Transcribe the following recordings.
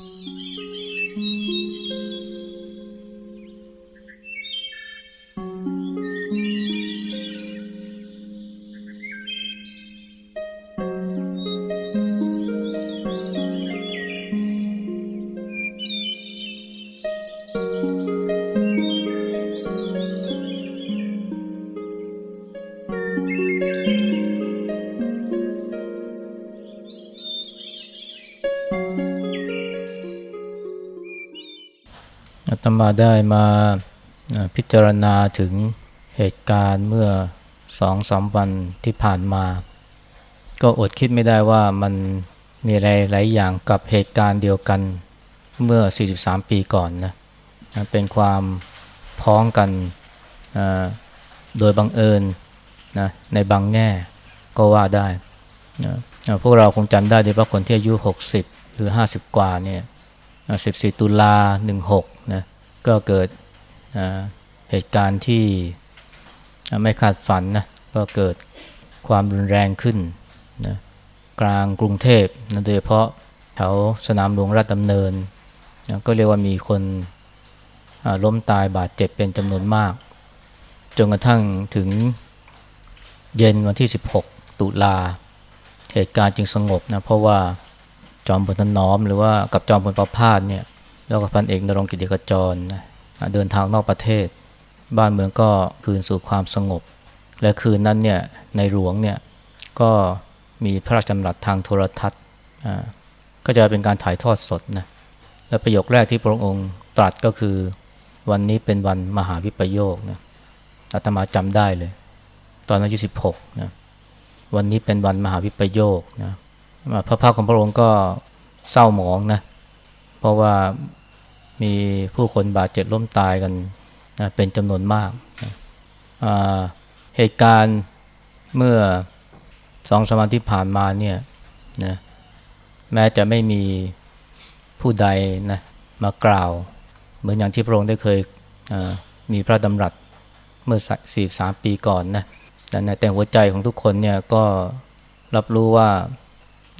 อา มาได้มาพิจารณาถึงเหตุการณ์เมื่อสองสามวันที่ผ่านมา ก็อดคิดไม่ได้ว่ามันมีอะไรหลายอย่างกับเหตุการณ์เดียวกันเมื่อ 43 ปีก่อนนะเป็นความพ้องกันโดยบังเอิญนะในบางแง่ก็ว่าได้นะพวกเราคงจำได้ดีว่าคนที่อายุ 60 หรือ 50 กว่าเนี่ย 14 ตุลา 16 ก็เกิดเหตุการณ์ที่ไม่คาดฝันนะก็เกิดความรุนแรงขึ้นนะกลางกรุงเทพนะโดยเฉพาะแถวสนามหลวงราชดำเนินนะก็เรียกว่ามีคนล้มตายบาดเจ็บเป็นจำนวนมาก จนกระทั่งถึงเย็นวันที่ 16 ตุลา เหตุการณ์จึงสงบนะเพราะว่าจอมพลถนอมหรือว่ากับจอมพลประพาสเนี่ย แล้วก็พันเอกนรงกิติกจรนะเดินทางนอกประเทศ บ้านเมืองก็คืนสู่ความสงบ และคืนนั้นเนี่ยในหลวงเนี่ยก็มีพระราชดำรัสทางโทรทัศน์ก็จะเป็นการถ่ายทอดสดนะและประโยคแรกที่พระองค์ตรัสก็คือ วันนี้เป็นวันมหาวิปโยคนะอาตมาจำได้เลย ตอนอายุสิบหกนะวันนี้เป็นวันมหาวิปโยคนะพระภาคของพระองค์ก็เศร้าหมองนะเพราะว่า มีผู้คนบาดเจ็บล้มตายกันนะเป็นจำนวนมากนะเหตุการณ์เมื่อสองสมาที่ผ่านมาเนี่ยนะแม้จะไม่มีผู้ใดนะมากล่าว เหมือนอย่างที่พระองค์ได้เคยมีพระดำรัสเมื่อสี่สามปีก่อนนะแต่ในแต่หัวใจของทุกคนเนี่ยก็รับรู้ว่า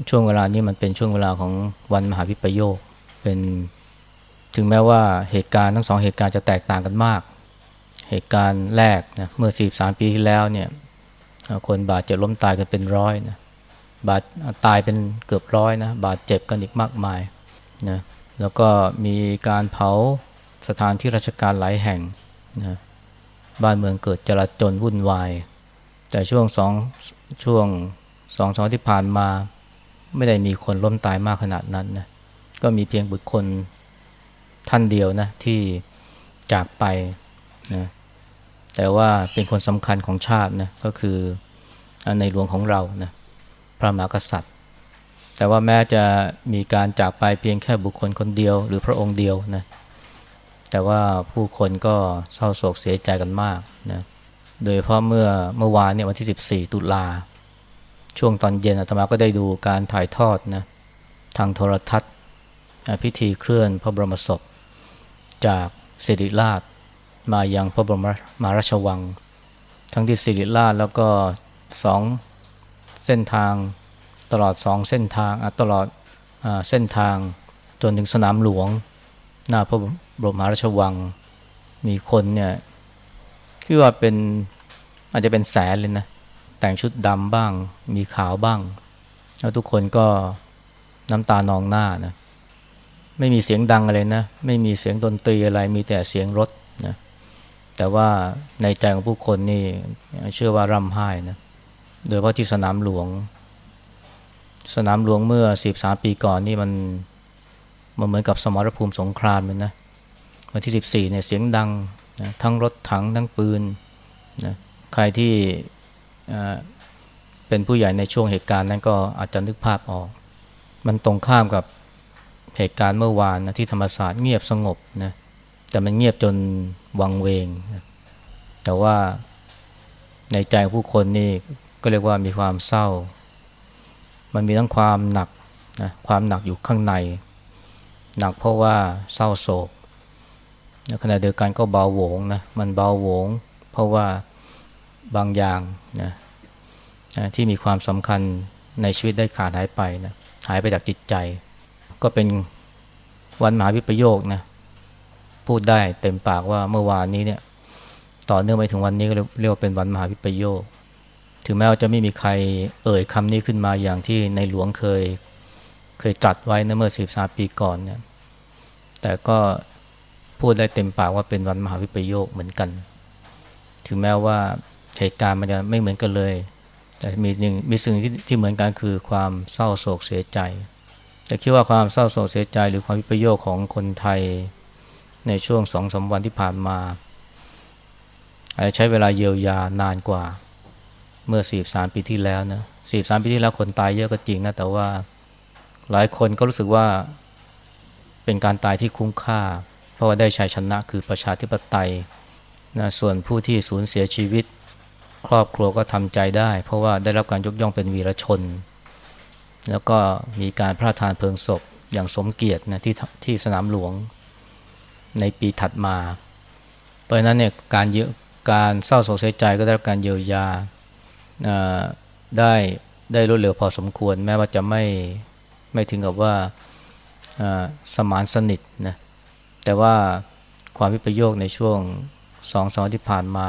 ช่วงเวลานี้มันเป็นช่วงเวลาของวันมหาวิปโยค เป็น ถึงแม้ว่าเหตุการณ์ทั้งสองเหตุการณ์จะแตกต่างกันมาก เหตุการณ์แรกนะเมื่อ 43 ปีที่แล้วเนี่ยคนบาดเจ็บล้มตายกันเป็นร้อยนะบาดตายเป็นเกือบร้อยนะบาดเจ็บกันอีกมากมายนะแล้วก็มีการเผาสถานที่ราชการหลายแห่งนะบ้านเมืองเกิดจลาจลวุ่นวาย แต่ช่วงสองช่วงสองสองที่ผ่านมา ไม่ได้มีคนล้มตายมากขนาดนั้นนะก็มีเพียงบุคคล ท่านเดียวนะที่จากไปนะแต่ว่าเป็นคนสำคัญของชาตินะก็คือในหลวงของเรานะพระมหากษัตริย์ แต่ว่าแม้จะมีการจากไปเพียงแค่บุคคลคนเดียว หรือพระองค์เดียวนะแต่ว่าผู้คนก็เศร้าโศกเสียใจกันมากนะโดยเพราะเมื่อเมื่อวานเนี่ยวันที่ 14 ตุลา ช่วงตอนเย็นอาตมาก็ได้ดูการถ่ายทอดนะทางโทรทัศน์ พิธีเคลื่อนพระบรมศพ จากสิริราชมายังพระบรมมาราชวัง ทั้งที่สิริราชแล้วก็สองเส้นทางตลอดสองเส้นทางตลอดอเส้นทางจนถึงสนามหลวง หน้าพระบรมราชวัง มีคนเนี่ยคิดว่าเป็นอาจจะเป็นแสนเลยนะ แต่งชุดดำบ้าง มีขาวบ้าง แล้วทุกคนก็น้ำตานองหน้านะ ไม่มีเสียงดังอะไรนะ ไม่มีเสียงดนตรีอะไร มีแต่เสียงรถนะ แต่ว่าในใจของผู้คนนี่เชื่อว่าร่ำไห้นะ โดยเฉพาะที่สนามหลวง สนามหลวงเมื่อสิบสามปีก่อนนี่มันมันเหมือนกับสมรภูมิสงครามเลยนะ วันที่สิบสี่เนี่ยเสียงดังนะทั้งรถถังทั้งปืนนะ ใครที่เป็นผู้ใหญ่ในช่วงเหตุการณ์นั้นก็อาจจะนึกภาพออก มันตรงข้ามกับ เหตุการณ์เมื่อวานนะที่ธรรมศาสตร์เงียบสงบนะแต่มันเงียบจนวังเวงนะแต่ว่าในใจผู้คนนี่ก็เรียกว่ามีความเศร้า มันมีทั้งความหนักนะความหนักอยู่ข้างใน หนักเพราะว่าเศร้าโศกขณะเดียวกันก็เบาโหวงนะมันเบาโหวง เพราะว่าบางอย่างนะที่มีความสำคัญในชีวิตได้ขาดหายไปนะหายไปจากจิตใจ ก็เป็นวันมหาวิปโยคนะพูดได้เต็มปากว่าเมื่อวานนี้เนี่ยต่อเนื่องไปถึงวันนี้ก็เรียกว่าเป็นวันมหาวิปโยค ถึงแม้ว่าจะไม่มีใครเอ่ยคำนี้ขึ้นมาอย่างที่ในหลวงเคยเคยตรัสไว้นะเมื่อสิบสาปีก่อนเนี่ยแต่ก็พูดได้เต็มปากว่าเป็นวันมหาวิปโยคเหมือนกัน ถึงแม้ว่าเหตุการณ์มันจะไม่เหมือนกันเลย แต่มีหนึ่งมีสิ่งที่ที่เหมือนกันคือความเศร้าโศกเสียใจ แต่คิดว่าความเศร้าโศกเสียใจหรือความวิปโยคของคนไทยในช่วงสองสาวันที่ผ่านมาอาจจะใช้เวลาเยียวยานานกว่าเมื่อสี่สามปีที่แล้วนะสี่สามปีที่แล้วคนตายเยอะก็จริงนะ แต่ว่าหลายคนก็รู้สึกว่าเป็นการตายที่คุ้มค่า เพราะว่าได้ชัยชนะคือประชาธิปไตยนะส่วนผู้ที่สูญเสียชีวิต ครอบครัวก็ทำใจได้ เพราะว่าได้รับการยกย่องเป็นวีรชน แล้วก็มีการพระราชทานเพลิงศพอย่างสมเกียรตินะที่ที่สนามหลวงในปีถัดมา เพราะนั้นเนี่ยการเยอะการเศร้าโศกเสียใจก็ได้รับการเยียวยาได้ได้รวดเร็วพอสมควร แม้ว่าจะไม่ไม่ถึงกับว่าสมานสนิทนะแต่ว่าความวิปโยคในช่วงสองสองที่ผ่านมา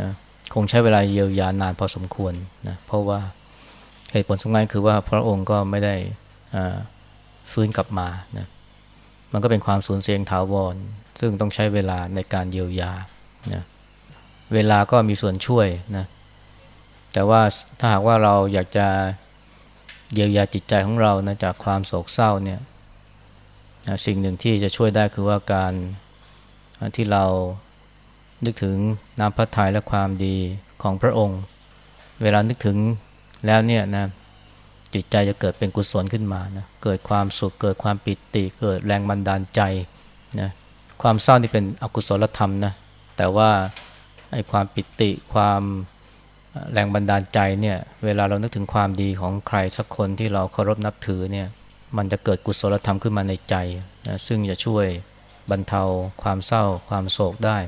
นะคงใช้เวลาเยียวยานานพอสมควรนะเพราะว่า เหตุผลสำคัญคือว่าพระองค์ก็ไม่ได้ฟื้นกลับมานะมันก็เป็นความสูญเสียงถาวร ซึ่งต้องใช้เวลาในการเยียวยานะเวลาก็มีส่วนช่วยนะแต่ว่าถ้าหากว่าเราอยากจะเยียวยาจิตใจของเรานะจากความโศกเศร้าเนี่ยสิ่งหนึ่งที่จะช่วยได้คือว่าการที่เรานึกถึงน้ำพระทัยและความดีของพระองค์ เวลานึกถึง แล้วเนี่ยนะจิตใจจะเกิดเป็นกุศลขึ้นมานะเกิดความสุขเกิดความปิติ เกิดแรงบันดาลใจนะความเศร้านี่เป็นอกุศลธรรมนะแต่ว่าไอ้ความปิติความแรงบันดาลใจเนี่ยเวลาเรานึกถึงความดีของใครสักคนที่เราเคารพนับถือเนี่ยมันจะเกิดกุศลธรรมขึ้นมาในใจนะซึ่งจะช่วยบรรเทาความเศร้าความโศกได้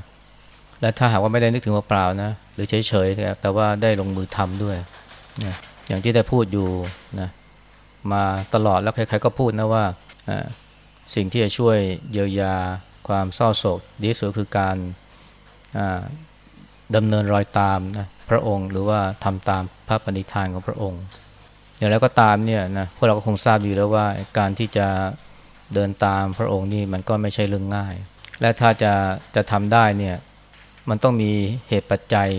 และถ้าหากว่าไม่ได้นึกถึงว่าเปล่านะหรือเฉยๆแต่ว่าได้ลงมือทำด้วย นะอย่างที่ได้พูดอยู่นะมาตลอดแล้วใครๆก็พูดนะว่าสิ่งที่จะช่วยเยียวยาความเศร้าโศกดีสุดคือการดำเนินรอยตามนะพระองค์ หรือว่าทำตามพระปณิธานของพระองค์ อย่างแล้วก็ตามเนี่ยนะพวกเราก็คงทราบอยู่แล้วว่าการที่จะเดินตามพระองค์นี่มันก็ไม่ใช่เรื่องง่าย และถ้าจะจะทำได้เนี่ยมันต้องมีเหตุปัจจัย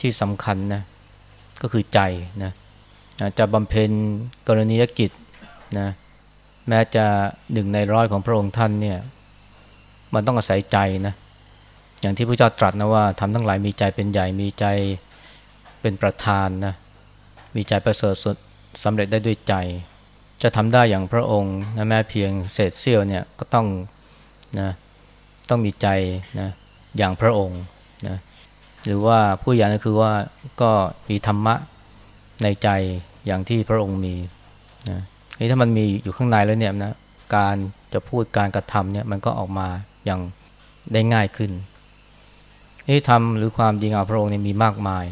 ที่สำคัญนะ ก็คือใจนะจะบำเพ็ญกรณียกิจนะแม้จะหนึ่งในร้อยของพระองค์ท่านเนี่ยมันต้องอาศัยใจนะอย่างที่พระเจ้าตรัสนะว่าทำทั้งหลายมีใจเป็นใหญ่มีใจเป็นประธานนะมีใจประเสริฐสุดสำเร็จได้ด้วยใจ จะทำได้อย่างพระองค์นะแม้เพียงเศษเสี้ยวเนี่ยก็ต้องนะต้องมีใจนะอย่างพระองค์นะ หรือว่าผู้อย่างก็คือว่าก็มีธรรมะในใจอย่างที่พระองค์มีนะนี่ถ้ามันมีอยู่ข้างในแล้วเนี่ยนะการจะพูดการกระทำเนี่ยมันก็ออกมาอย่างได้ง่ายขึ้นนี่ทำหรือความดีงามพระองค์นี่ยมีมากมาย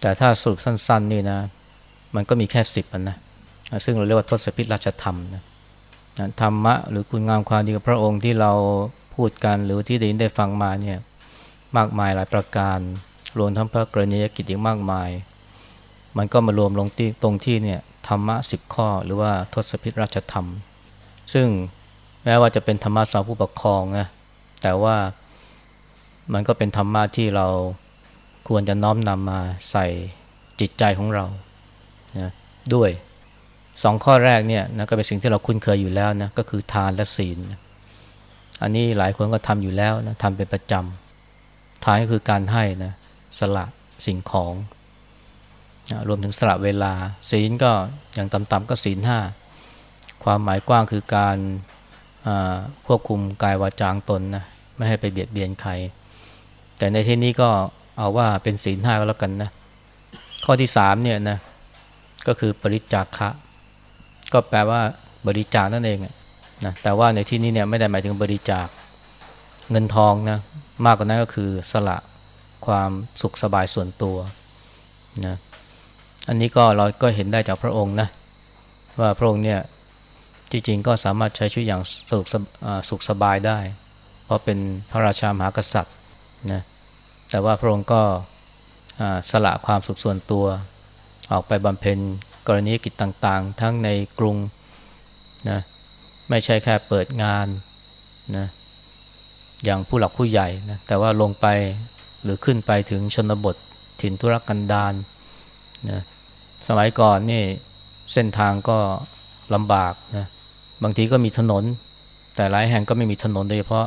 แต่ถ้าสรุปสั้น ๆ นี่นะ มันก็มีแค่สิบนะ ซึ่งเราเรียกว่าทศพิธราชธรรมนะธรรมะหรือคุณงามความดีของพระองค์ที่เราพูดกันหรือที่ได้ยินได้ฟังมาเนี่ย มากมายหลายประการ รวมทั้งพระกรณียกิจอีกมากมาย มันก็มารวมลงที่ตรงที่เนี่ยธรรมะสิบข้อหรือว่าทศพิธราชธรรม ซึ่งแม้ว่าจะเป็นธรรมะสำหรับผู้ปกครองนะแต่ว่ามันก็เป็นธรรมะที่เราควรจะน้อมนำมาใส่จิตใจของเรานะด้วยสองข้อแรกเนี่ยนะก็เป็นสิ่งที่เราคุ้นเคยอยู่แล้วนะก็คือทานและศีล อันนี้หลายคนก็ทำอยู่แล้วนะทำเป็นประจำ ทานก็คือการให้นะสละสิ่งของนะรวมถึงสละเวลา ศีลก็อย่างต่ำๆก็ศีลห้าความหมายกว้างคือการควบคุมกายวาจางตนนะไม่ให้ไปเบียดเบียนใคร แต่ในที่นี้ก็เอาว่าเป็นศีลห้าก็แล้วกันนะข้อที่สามเนี่ยนะก็คือปริจาคะ ก็แปลว่าบริจาคนั่นเองนะแต่ว่าในที่นี้เนี่ยไม่ได้หมายถึงบริจาคเงินทองนะ มากกว่านั้นก็คือสละความสุขสบายส่วนตัวนะอันนี้ก็เราก็เห็นได้จากพระองค์นะว่าพระองค์เนี่ยจที่จริงก็สามารถใช้ชีวิตอย่างสุขสุขสบายได้ เพราะเป็นพระราชามหากษัตริย์นะแต่ว่าพระองค์ก็สละความสุขส่วนตัว ออกไปบำเพ็ญกรณีกิจต่างๆ ทั้งในกรุงนะไม่ใช่แค่เปิดงานนะ อย่างผู้หลักผู้ใหญ่นะแต่ว่าลงไปหรือขึ้นไปถึงชนบทถิ่นทุรกันดารนะสมัยก่อนนี่เส้นทางก็ลำบากนะบางทีก็มีถนน แต่หลายแห่งก็ไม่มีถนนโดยเฉพาะ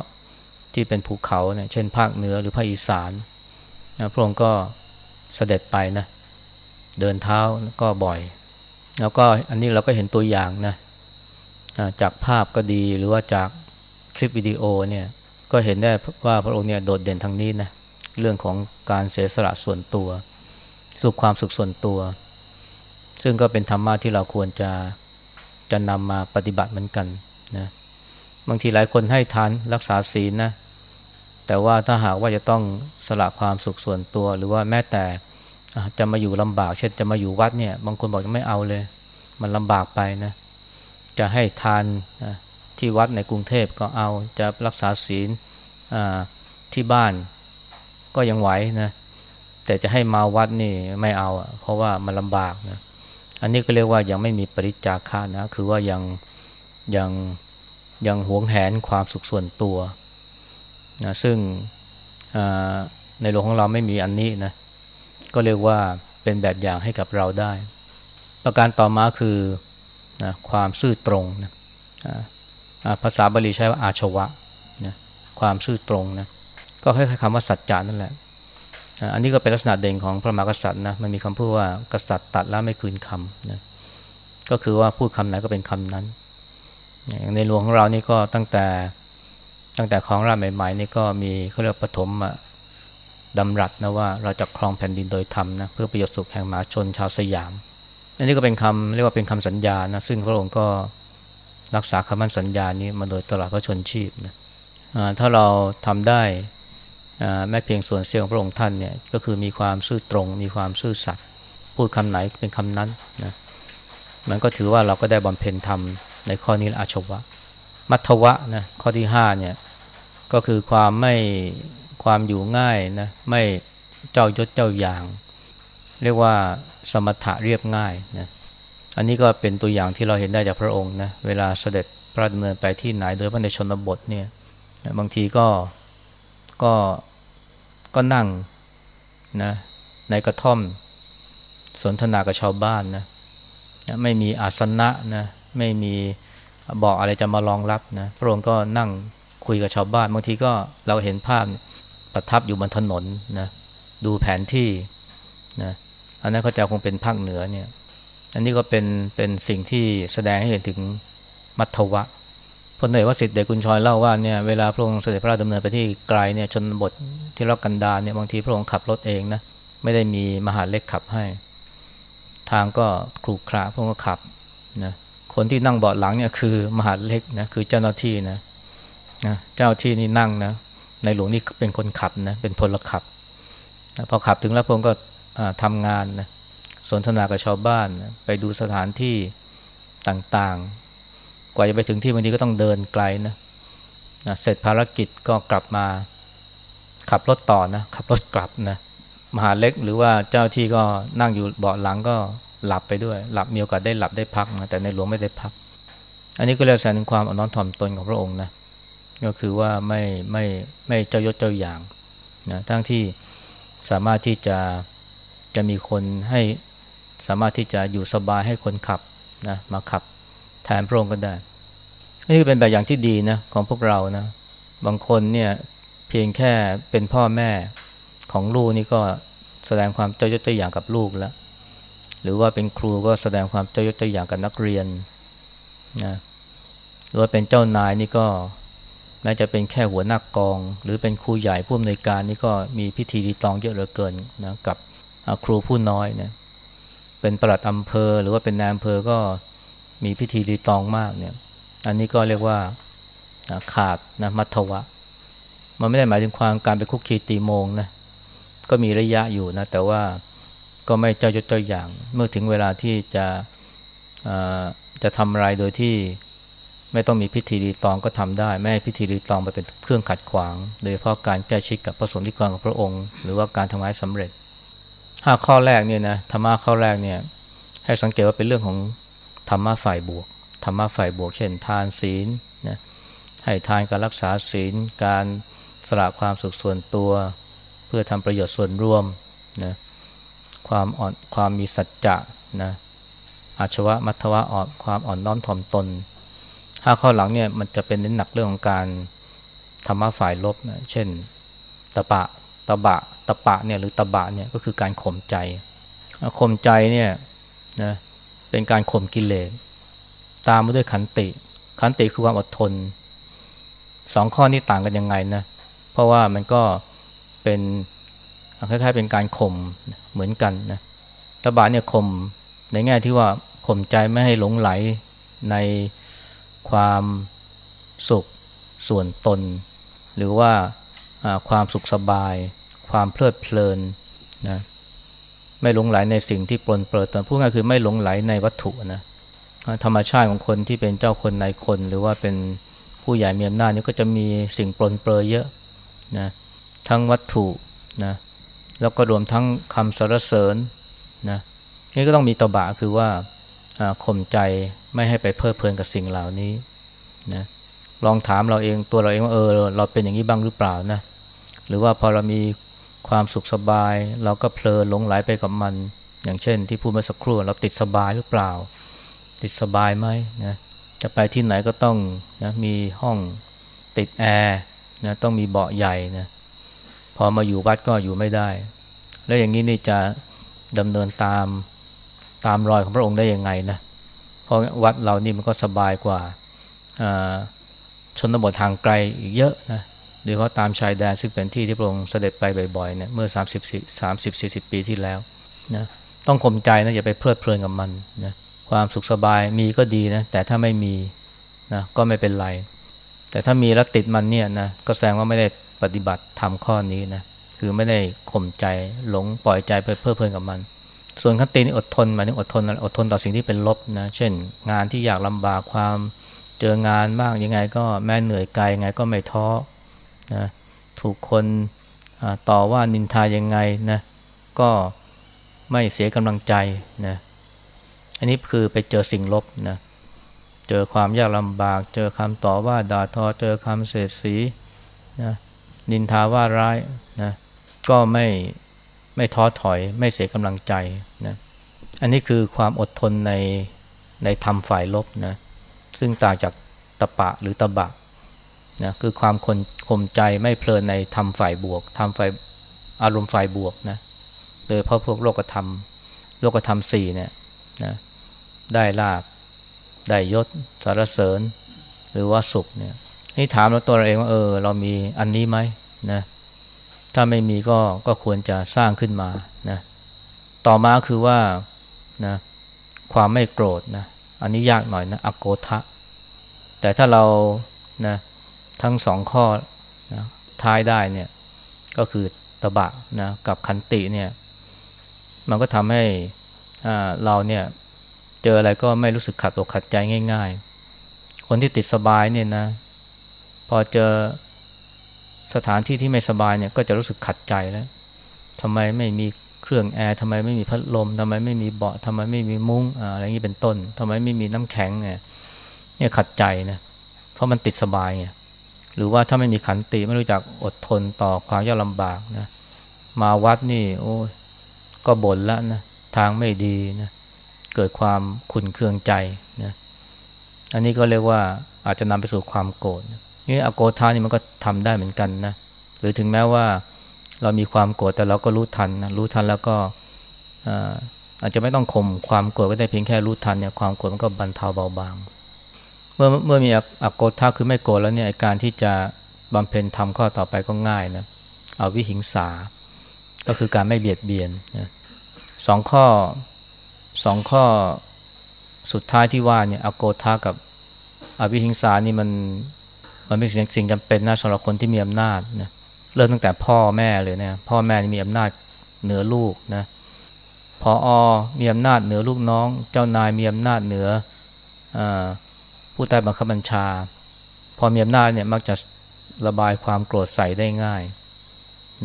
ที่เป็นภูเขาเนี่ยเช่นภาคเหนือหรือภาคอีสานนะพระองค์ก็เสด็จไปนะเดินเท้าก็บ่อย แล้วก็อันนี้เราก็เห็นตัวอย่างนะจากภาพก็ดีหรือว่าจากคลิปวิดีโอเนี่ย ก็เห็นได้ว่าพระองค์เนี่ยโดดเด่นทางนี้นะเรื่องของการเสียสละส่วนตัว สุขความสุขส่วนตัว ซึ่งก็เป็นธรรมะที่เราควรจะจะนำมาปฏิบัติเหมือนกันนะบางทีหลายคนให้ทานรักษาศีลนะแต่ว่าถ้าหากว่าจะต้องสละความสุขส่วนตัว หรือว่าแม้แต่จะมาอยู่ลำบาก เช่นจะมาอยู่วัดเนี่ย บางคนบอกจะไม่เอาเลย มันลำบากไปนะจะให้ทานนะ ที่วัดในกรุงเทพก็เอาจะรักษาศีลที่บ้านก็ยังไหวนะแต่จะให้มาวัดนี่ไม่เอา เพราะว่ามันลำบากนะอันนี้ก็เรียกว่ายังไม่มีปริจาคานะคือว่ายังยังยังหวงแหนความสุขส่วนตัวนะซึ่งในหลวงของเราไม่มีอันนี้นะก็เรียกว่าเป็นแบบอย่างให้กับเราได้ ประการต่อมาคือนะความซื่อตรงนะ ภาษาบาลีใช้ว่าอาชวะนะความซื่อตรงนะก็คล้ายๆคำว่าสัจจานั่นแหละอันนี้ก็เป็นลักษณะเด่นของพระมหากษัตริย์นะมันมีคำพูดว่ากษัตริย์ตัดแล้วไม่คืนคำนะก็คือว่าพูดคำไหนก็เป็นคำนั้น อย่างในหลวงของเรานี่ก็ตั้งแต่ตั้งแต่ครองราชใหม่ๆนี่ก็มีเขาเรียกปฐมดำรัสนะว่าเราจะครองแผ่นดินโดยธรรมนะเพื่อประโยชน์สุขแห่งมหาชนชาวสยาม อันนี้ก็เป็นคำเรียกว่าเป็นคำสัญญานะซึ่งพระองค์ก็ รักษาคำมั่นสัญญานี้มาโดยตลอดพระชนชีพนะถ้าเราทำได้แม้เพียงส่วนเสี้ยวของพระองค์ท่านเนี่ยก็คือมีความซื่อตรง มีความซื่อสัตย์พูดคำไหนเป็นคำนั้นนะมันก็ถือว่าเราก็ได้บำเพ็ญธรรมในข้อนี้อาชวะ มัทวะนะข้อที่5เนี่ยก็คือความไม่ความอยู่ง่ายนะไม่เจ้ายศเจ้าอย่าง เรียกว่าสมถะเรียบง่ายนะ อันนี้ก็เป็นตัวอย่างที่เราเห็นได้จากพระองค์นะเวลาเสด็จพระดำเนินไปที่ไหนโดยเฉพาะในชนบทเนี่ยบางทีก็ก็ก็นั่งนะในกระท่อมสนทนากับชาวบ้านนะไม่มีอาสนะนะไม่มีบอกอะไรจะมารองรับนะพระองค์ก็นั่งคุยกับชาวบ้าน บางทีก็เราเห็นภาพประทับอยู่บนถนนนะดูแผนที่นะอันนั้นเขาจะคงเป็นภาคเหนือเนี่ย อันนี้ก็เป็นเป็นสิ่งที่แสดงให้เห็นถึงมัทวะพลเอกวสิทธิ์เดชกุญชอยเล่าว่าเนี่ยเวลาพระองค์เสด็จพระราชดำเนินไปที่ไกลเนี่ยชนบทที่รอกกันดารเนี่ยบางทีพระองค์ขับรถเองนะไม่ได้มีมหาเล็กขับให้ ทางก็ครุขระพระองค์ก็ขับนะคนที่นั่งเบาะหลังเนี่ยคือมหาเล็กนะคือเจ้าหน้าที่นะนะเจ้าที่นี่นั่งนะในหลวงนี่เป็นคนขับนะเป็นพลขับนะพอขับถึงแล้วพระองค์ก็ทำงานนะ สนทนากับชาวบ้าน ไปดูสถานที่ต่างๆ กว่าจะไปถึงที่บางทีก็ต้องเดินไกลนะนะเสร็จภารกิจก็กลับมาขับรถต่อนะขับรถกลับนะมหาเล็กหรือว่าเจ้าที่ก็นั่งอยู่เบาะหลังก็หลับไปด้วย หลับมีโอกาสได้หลับได้พักนะแต่ในหลวงไม่ได้พัก อันนี้ก็เรียกแสดงถึงความอ่อนน้อมถ่อมตนของพระองค์นะก็คือว่าไม่ไม่ไม่เจ้ายศเจ้าอย่างนะทั้งที่สามารถที่จะจะมีคนให้ สามารถที่จะอยู่สบายให้คนขับนะมาขับแทนพระองค์ก็ได้ นี่เป็นแบบอย่างที่ดีนะของพวกเรานะ บางคนเนี่ยเพียงแค่เป็นพ่อแม่ของลูกนี่ก็แสดงความเจ้ายศเจ้าอย่างกับลูกแล้ว หรือว่าเป็นครูก็แสดงความเจ้ายศเจ้าอย่างกับนักเรียนนะหรือว่าเป็นเจ้านายนี่ก็แม้จะเป็นแค่หัวหน้ากกอง หรือเป็นครูใหญ่ผู้อำนวยการนี่ก็มีพิธีรีตองเยอะเหลือเกินนะกับครูผู้น้อยเนี่ย เป็นประหลัดอำเภอ หรือว่าเป็นนายอำเภอก็มีพิธีรีตองมากเนี่ย อันนี้ก็เรียกว่าขาดนะมัทวะ มันไม่ได้หมายถึงความการไปคุกคีตีโมงนะก็มีระยะอยู่นะ แต่ว่าก็ไม่เจ้ายศเจ้าอย่าง เมื่อถึงเวลาที่จะจะทำอะไรโดยที่ไม่ต้องมีพิธีรีตองก็ทำได้ ไม่ให้พิธีรีตองไปเป็นเครื่องขัดขวาง โดยเฉพาะการแก้ชิดกับพระสงฆ์ที่กรกับพระองค์ หรือว่าการทำงานสำเร็จ ห้าข้อแรกเนี่ยนะธรรมะข้อแรกเนี่ยให้สังเกตว่าเป็นเรื่องของธรรมะฝ่ายบวกธรรมะฝ่ายบวก เช่น ทานศีลนะให้ทานการรักษาศีล การสละความสุขส่วนตัว เพื่อทำประโยชน์ส่วนร่วมนะความอ่อนความมีสัจจะนะอาชวะมัทวะอ่อนความอ่อนน้อมถ่อมตนห้าข้อหลังเนี่ยมันจะเป็นเน้นหนักเรื่องของการธรรมะฝ่ายลบนะเช่นตะปะตะบะ ตะปะเนี่ยหรือตะบะเนี่ยก็คือการข่มใจข่มใจเนี่ยนะเป็นการข่มกิเลสตามมาด้วยขันติ ขันติคือความอดทนสองข้อนี้ต่างกันยังไงนะเพราะว่ามันก็เป็นคล้ายๆเป็นการข่มเหมือนกันนะตบะเนี่ยข่มในแง่ที่ว่าข่มใจไม่ให้หลงไหลในความสุขส่วนตน หรือว่าความสุขสบาย ความเพลิดเพลินนะไม่หลงไหลในสิ่งที่ปลนเปลือยตนพูดง่ายคือไม่หลงไหลในวัตถุนะธรรมชาติของคนที่เป็นเจ้าคนนายคน หรือว่าเป็นผู้ใหญ่มีอำนาจนี่ก็จะมีสิ่งปลนเปลือยเยอะนะทั้งวัตถุนะแล้วก็รวมทั้งคำสรรเสริญนะนี่ก็ต้องมีตบะคือว่าข่มใจไม่ให้ไปเพลิดเพลินกับสิ่งเหล่านี้นะลองถามเราเองตัวเราเองว่าเออเราเป็นอย่างนี้บ้างหรือเปล่านะหรือว่าพอเรามี ความสุขสบาย เราก็เพลินหลงไหลไปกับมัน อย่างเช่น ที่พูดเมื่อสักครู่เราติดสบายหรือเปล่า ติดสบายไหมนะจะไปที่ไหนก็ต้องนะมีห้องติดแอร์นะต้องมีเบาะใหญ่นะพอมาอยู่วัดก็อยู่ไม่ได้ แล้วอย่างนี้นี่จะดำเนินตามตามรอยของพระองค์ได้ยังไงนะเพราะวัดเรานี่มันก็สบายกว่าชนบททางไกลอีกเยอะนะ โดยเฉพาตามชายแดนซึ่งเป็นที่ที่พระองค์เสด็จไปบ่อยๆเนี่ยเมื่อ 30 30 40 ปีที่แล้วนะต้องข่มใจนะอย่าไปเพลิดเพลินกับมันนะความสุขสบายมีก็ดีนะแต่ถ้าไม่มีนะก็ไม่เป็นไร แต่ถ้ามีแล้วติดมันเนี่ยนะก็แสดงว่าไม่ได้ปฏิบัติทำข้อนี้นะคือไม่ได้ข่มใจหลงปล่อยใจไปเพลิดเพลินกับมัน ส่วนขันตินี่อดทนหมายถึงอดทนอดทนต่อสิ่งที่เป็นลบนะเช่น งานที่อยากลำบากความเจองานมากยังไงก็แม้เหนื่อยกายยังไงก็ไม่ท้อ นะถูกคนต่อว่านินทายังไงนะก็ไม่เสียกำลังใจนะอันนี้คือไปเจอสิ่งลบนะเจอความยากลำบาก เจอคำต่อว่าด่าทอเจอคำเสียดสีนะนินทาว่าร้ายนะก็ไม่ไม่ท้อถอย ไม่เสียกำลังใจนะอันนี้คือความอดทนในในธรรมฝ่ายลบนะซึ่งต่างจากตะปะหรือตะบะ นะคือความคนข่มใจไม่เพลินในธรรมฝ่ายบวกธรรมฝ่ายอารมณ์ฝ่ายบวกนะโดยเพราะพวกโลกธรรม โลกธรรมสี่เนี่ยนะได้ลาบได้ยศสารเสริญ หรือว่าสุขเนี่ยนี่ถามเราตัวเราเองว่าเออ เรามีอันนี้ไหมนะถ้าไม่มีก็ก็ควรจะสร้างขึ้นมานะต่อมาคือว่านะความไม่โกรธนะอันนี้ยากหน่อยนะอโกทะ แต่ถ้าเรานะ ทั้งสองข้อนะท้ายได้เนี่ยก็คือตบะนะกับคันติเนี่ยมันก็ทำให้เราเนี่ยเจออะไรก็ไม่รู้สึกขัดอกขัดใจง่าย ๆ คนที่ติดสบายเนี่ยนะ พอเจอสถานที่ที่ไม่สบายเนี่ยก็จะรู้สึกขัดใจแล้วทำไมไม่มีเครื่องแอร์ทำไมไม่มีพัดลมทำไมไม่มีเบาะทำไมไม่มีมุ้งอะไรอย่างนี้เป็นต้นทำไมไม่มีน้ำแข็งเนี่ยเนี่ยขัดใจนะเพราะมันติดสบายไง หรือว่าถ้าไม่มีขันติไม่รู้จักอดทนต่อความยากลำบากนะมาวัดนี่ โอ้ก็บ่นแล้วนะทางไม่ดีนะเกิดความขุนเคืองใจนะอันนี้ก็เรียกว่าอาจจะนำไปสู่ความโกรธนี่อโกธานี่มันก็ทำได้เหมือนกันนะหรือถึงแม้ว่าเรามีความโกรธแต่เราก็รู้ทันนะรู้ทันแล้วก็อาจจะไม่ต้องข่มความโกรธก็ได้เพียงแค่รู้ทันเนี่ยความโกรธมันก็บรรเทาเบาบาง เมื่อเมื่อมีอโกธาคือไม่โกรธแล้วเนี่ยการที่จะบำเพ็ญทำข้อต่อไปก็ง่ายนะเอาวิหิงสา ก็คือการไม่เบียดเบียนนะสองข้อสองข้อสุดท้ายที่ว่าเนี่ยอโกธากับอวิหิงสานี่มันมันเป็นสิ่งสิ่งจำเป็นนะสำหรับคนที่มีอำนาจนะเริ่มตั้งแต่พ่อแม่เลยนะพ่อแม่มีอำนาจเหนือลูกนะพออมีอำนาจเหนือลูกน้อง เจ้านายมีอำนาจเหนืออ ผู้ใต้บังคับบัญชา พอมีอำนาจเนี่ยมักจะระบายความโกรธใส่ได้ง่าย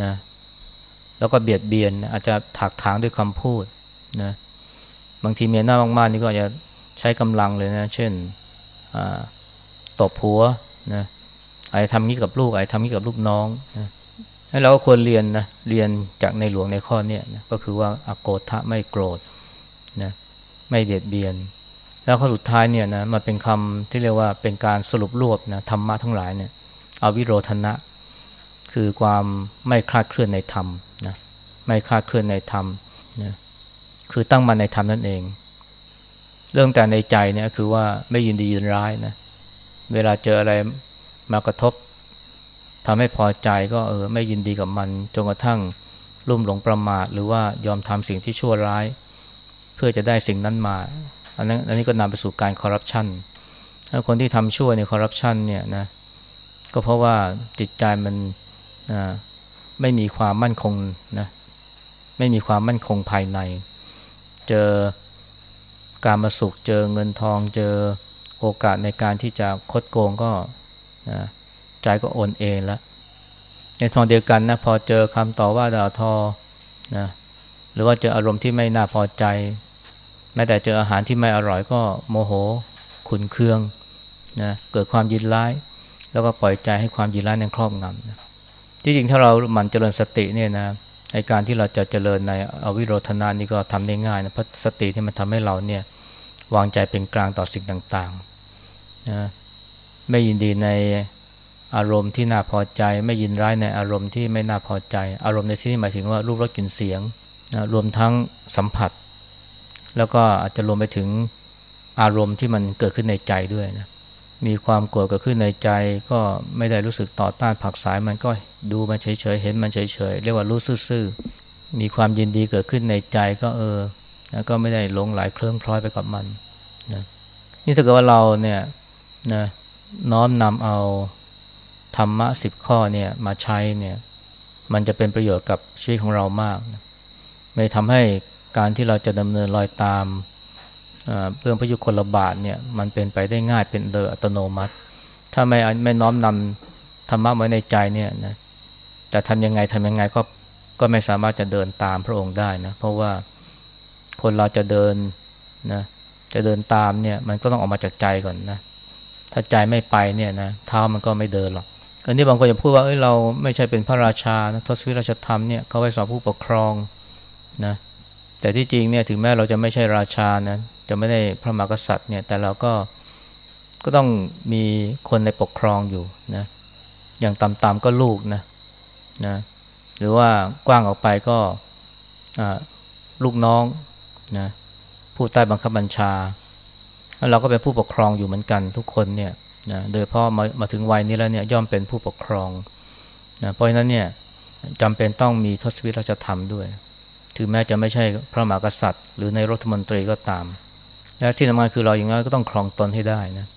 นะแล้วก็เบียดเบียนอาจจะถักถางด้วยคำพูดนะบางทีมีอำนาจมากๆนี่ก็อาจจะใช้กำลังเลยนะเช่นตบหัวนะอาจจะทำงี้กับลูกอาจจะทำงี้กับลูกน้องนะให้เราก็ควรเรียนนะเรียนจากในหลวงในข้อนี้นะก็คือว่าอโกธะไม่โกรธนะไม่เบียดเบียน แล้วข้อสุดท้ายเนี่ยนะมันเป็นคำที่เรียกว่าเป็นการสรุปรวบนะธรรมะทั้งหลายเนี่ยอวิโรธนะ คือความไม่คลาดเคลื่อนในธรรมนะไม่คลาดเคลื่อนในธรรมนะคือตั้งมันในธรรมนั่นเอง เรื่องแต่ในใจเนี่ยคือว่าไม่ยินดียินร้ายนะเวลาเจออะไรมากระทบทำให้พอใจก็เออไม่ยินดีกับมันจนกระทั่งรุ่มหลงประมาท หรือว่ายอมทำสิ่งที่ชั่วร้าย เพื่อจะได้สิ่งนั้นมา อันนั้นอันนี้ก็นำไปสู่การคอร์รัปชันถ้าคนที่ทำชั่วในคอร์รัปชันเนี่ยนะก็เพราะว่าจิตใจมันไม่มีความมั่นคงนะไม่มีความมั่นคงภายใน เจอการมาสุขเจอเงินทอง เจอโอกาสในการที่จะคดโกงก็นะใจก็โอนเองแล้วในทางเดียวกันนะพอเจอคำต่อว่าด่าทอนะหรือว่าเจออารมณ์ที่ไม่น่าพอใจ แม้แต่เจออาหารที่ไม่อร่อยก็โมโห ขุนเคืองนะเกิดความยินร้าย แล้วก็ปล่อยใจให้ความยินร้ายนั้นครอบงำนะที่จริงถ้าเราหมั่นเจริญสติเนี่ยนะในการที่เราจะเจริญในอวิโรธนานี่ก็ทำได้ง่ายนะเพราะสติที่มันทำให้เราเนี่ยวางใจเป็นกลางต่อสิ่งต่างๆนะไม่ยินดีในอารมณ์ที่น่าพอใจ ไม่ยินร้ายในอารมณ์ที่ไม่น่าพอใจ อารมณ์ในที่นี้หมายถึงว่ารูปรสกลิ่นเสียงนะรวมทั้งสัมผัส แล้วก็อาจจะรวมไปถึงอารมณ์ที่มันเกิดขึ้นในใจด้วยนะมีความโกรธเกิดขึ้นในใจก็ไม่ได้รู้สึกต่อต้านผักสายมันก็ดูมันเฉยๆเห็นมันเฉยๆเรียกว่ารู้ซื่อๆมีความยินดีเกิดขึ้นในใจก็เออแล้วก็ไม่ได้หลงไหลเคลิ้มคล้อยไปกับมันนะนี่ถ้าเกิดว่าเราเนี่ยนะน้อมนำเอาธรรมะสิบข้อเนี่ยมาใช้เนี่ยมันจะเป็นประโยชน์กับชีวิตของเรามากนะไม่ทำให้ การที่เราจะดำเนินรอยตามเรื่องพยุคลบาทเนี่ยมันเป็นไปได้ง่ายเป็นโดยอัตโนมัติ ถ้าไม่ไม่น้อมนำธรรมะไว้ในใจเนี่ยนะแต่ทำยังไงทำยังไงก็ก็ไม่สามารถจะเดินตามพระองค์ได้นะเพราะว่าคนเราจะเดินนะจะเดินตามเนี่ยมันก็ต้องออกมาจากใจก่อนนะถ้าใจไม่ไปเนี่ยนะเท้ามันก็ไม่เดินหรอกอันนี้บางคนจะพูดว่าเอ้ยเราไม่ใช่เป็นพระราชานะทศวิราชธรรมเนี่ยเขาไว้สอนผู้ปกครองนะ แต่ที่จริงเนี่ยถึงแม้เราจะไม่ใช่ราชานะจะไม่ได้พระมหากษัตริย์เนี่ยแต่เราก็ก็ต้องมีคนในปกครองอยู่นะอย่างต่ำๆก็ลูกนะนะหรือว่ากว้างออกไปก็ลูกน้องนะผู้ใต้บังคับบัญชา เราก็เป็นผู้ปกครองอยู่เหมือนกันทุกคนเนี่ยนะโดยพราะมามาถึงวัยนี้แล้วเนี่ยย่อมเป็นผู้ปกครองนะเพราะฉะนั้นเนี่ยจำเป็นต้องมีทศวิราชธรรมด้วย ถึงแม้จะไม่ใช่พระมหากษัตริย์ หรือในรัฐมนตรีก็ตาม และที่สำคัญคือเราอย่างน้อยก็ต้องครองตนให้ได้นะ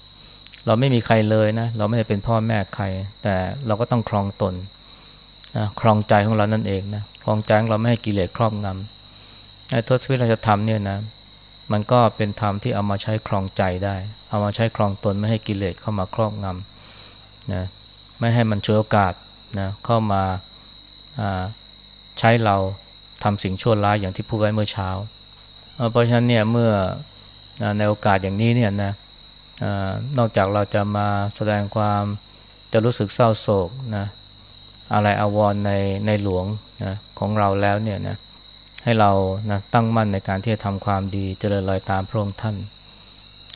เราไม่มีใครเลยนะเราไม่ได้เป็นพ่อแม่ใคร แต่เราก็ต้องครองตนนะครองใจของเรานั่นเองนะครองใจของเราไม่ให้กิเลสครอบงำไอ้ทศวิราชธรรมเนี่ยนะมันก็เป็นธรรมที่เอามาใช้ครองใจได้ เอามาใช้ครองตนไม่ให้กิเลสเข้ามาครอบงำนะไม่ให้มันช่วยโอกาสนะเข้ามาใช้เรา ทำสิ่งชั่วร้ายอย่างที่พูดไว้เมื่อเช้า เพราะฉะนั้นเนี่ยเมื่อในโอกาสอย่างนี้เนี่ยนะนอกจากเราจะมาแสดงความจะรู้สึกเศร้าโศกนะอะไรอาวรในในหลวงนะของเราแล้วเนี่ยนะให้เรานะตั้งมั่นในการที่จะทำความดีเจริญรอยตามพระองค์ท่าน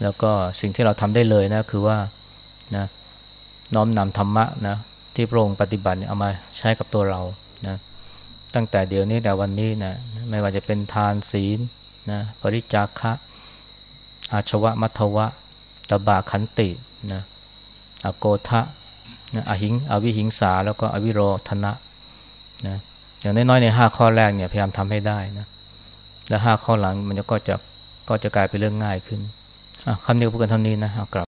แล้วก็สิ่งที่เราทำได้เลยนะคือว่านะน้อมนำธรรมะนะที่พระองค์ปฏิบัติเอามาใช้กับตัวเรานะ ตั้งแต่เดี๋ยวนี้แต่วันนี้นะไม่ว่าจะเป็นทานศีลนะปริจาคะอาชวะมัทวะตบะขันตินะอโกทะนะอหิงอวิหิงสาแล้วก็อวิโรธนะนะอย่างน้อยๆในห้าข้อแรกเนี่ยพยายามทำให้ได้นะแล้วห้าข้อหลังมันก็จะก็จะกลายเป็นเรื่องง่ายขึ้นคำนี้พูดกันเท่านี้นะกลับ